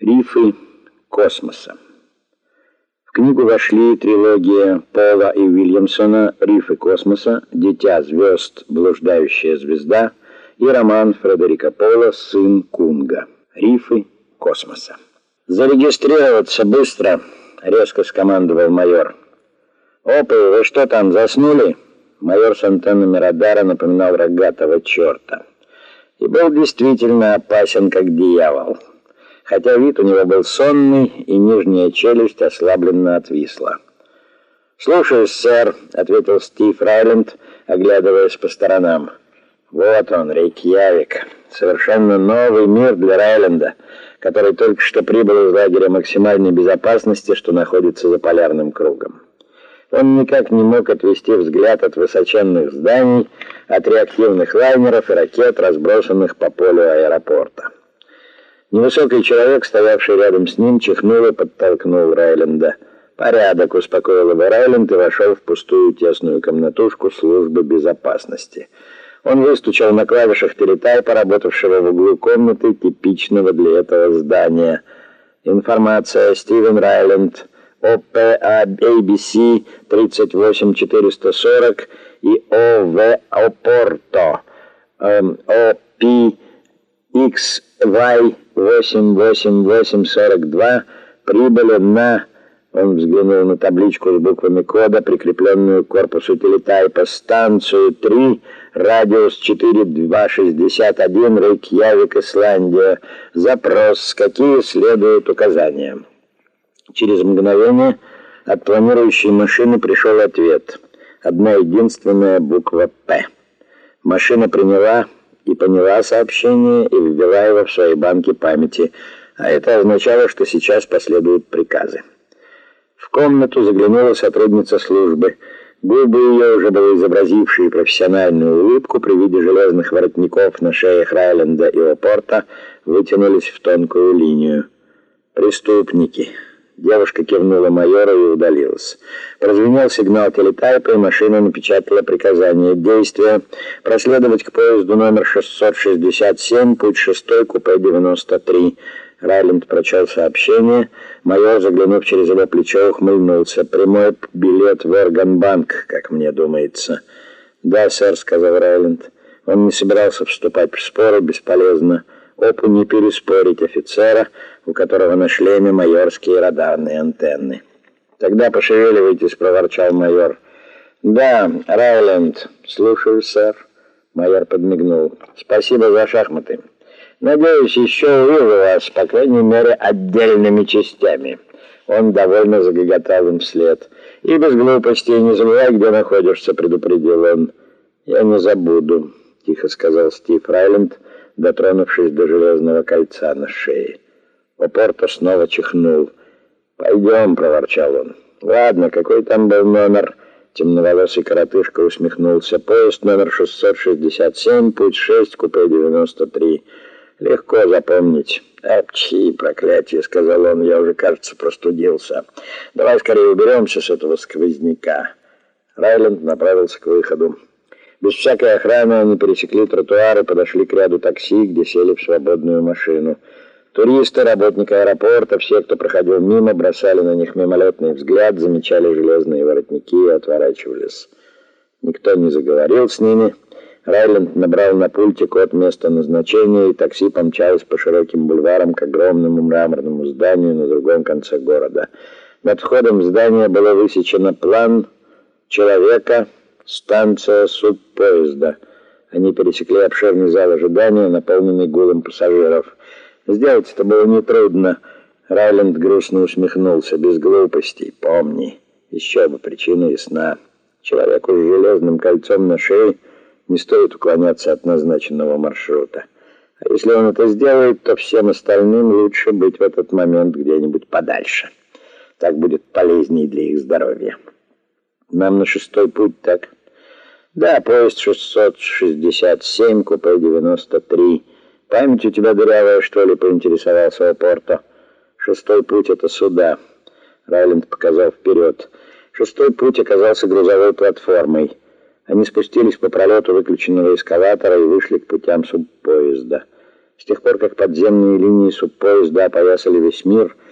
Рифы космоса. В книгу вошли трилогия Пола и Уильямсона «Рифы космоса», «Дитя звезд. Блуждающая звезда» и роман Фредерика Пола «Сын Кунга. Рифы космоса». «Зарегистрироваться быстро!» — резко скомандовал майор. «Опы, вы что там, заснули?» Майор с антеннами радара напоминал рогатого черта. И был действительно опасен, как дьявол хотя вид у него был сонный, и нижняя челюсть ослабленно отвисла. «Слушаюсь, сэр», — ответил Стив Райленд, оглядываясь по сторонам. «Вот он, Рейкьявик. Совершенно новый мир для Райленда, который только что прибыл из лагеря максимальной безопасности, что находится за полярным кругом». Он никак не мог отвести взгляд от высоченных зданий, от реактивных лайнеров и ракет, разбросанных по полю аэропорта. Невысокий человек, стоявший рядом с ним, чихнул и подтолкнул Райленда. «Порядок», — успокоил его Райленд и вошел в пустую тесную комнатушку службы безопасности. Он выстучал на клавишах телетайпа, работавшего в углу комнаты, типичного для этого здания. «Информация. Стивен Райленд. ОПА ABC 38440 и ОВ Опорто. Эм, ОП XY88842 прибыли на Он взглянул на табличку с буквами кода, прикрепленную к корпусу телетайпа, станцию 3, радиус 4261, Рейкьявик, Исландия. Запрос, какие следуют указания. Через мгновение от планирующей машины пришел ответ. Одна единственная буква «П». Машина приняла и поняла сообщение и ввела его в свои банки памяти, а это означало, что сейчас последуют приказы. В комнату заглянула сотрудница службы. Губы ее, уже были изобразившие профессиональную улыбку при виде железных воротников на шеях Райленда и Опорта, вытянулись в тонкую линию. «Преступники». Девушка кивнула майору и удалилась. Прозвенел сигнал телетайпа, и машина напечатала приказание действия проследовать к поезду номер 667, путь 6, купе 93. Райленд прочел сообщение. Майор, заглянув через его плечо, ухмыльнулся. «Прямой билет в Органбанк, как мне думается». «Да, сэр», — сказал Райленд. Он не собирался вступать в споры, бесполезно. Опу не переспорить офицера, у которого на шлеме майорские радарные антенны. «Тогда пошевеливайтесь», — проворчал майор. «Да, Райленд, слушаю, сэр». Майор подмигнул. «Спасибо за шахматы. Надеюсь, еще увижу вас, по крайней мере, отдельными частями». Он довольно загоготал им вслед. «И без глупостей не забывай, где находишься», — предупредил он. «Я не забуду», — тихо сказал Стив Райленд, дотронувшись до железного кольца на шее. Опорто снова чихнул. «Пойдем», — проворчал он. «Ладно, какой там был номер?» Темноволосый коротышка усмехнулся. «Поезд номер 667, путь 6, купе 93. Легко запомнить». «Апчхи, проклятие», — сказал он, — «я уже, кажется, простудился. Давай скорее уберемся с этого сквозняка». Райленд направился к выходу. Без всякой охраны они пересекли тротуар и подошли к ряду такси, где сели в свободную машину. Туристы, работники аэропорта, все, кто проходил мимо, бросали на них мимолетный взгляд, замечали железные воротники и отворачивались. Никто не заговорил с ними. Райленд набрал на пульте код места назначения, и такси помчалось по широким бульварам к огромному мраморному зданию на другом конце города. Над входом в здание было высечено план человека, станция субпоезда. Они пересекли обширный зал ожидания, наполненный гулом пассажиров. Сделать это было нетрудно. Райленд грустно усмехнулся. Без глупостей, помни. Еще бы причина ясна. Человеку с железным кольцом на шее не стоит уклоняться от назначенного маршрута. А если он это сделает, то всем остальным лучше быть в этот момент где-нибудь подальше. Так будет полезнее для их здоровья. Нам на шестой путь, так? Да, поезд 667, купе 93. Память у тебя дырявая, что ли, поинтересовался Опорто. Шестой путь — это сюда. Райленд показал вперед. Шестой путь оказался грузовой платформой. Они спустились по пролету выключенного эскалатора и вышли к путям субпоезда. С тех пор, как подземные линии субпоезда опоясали весь мир,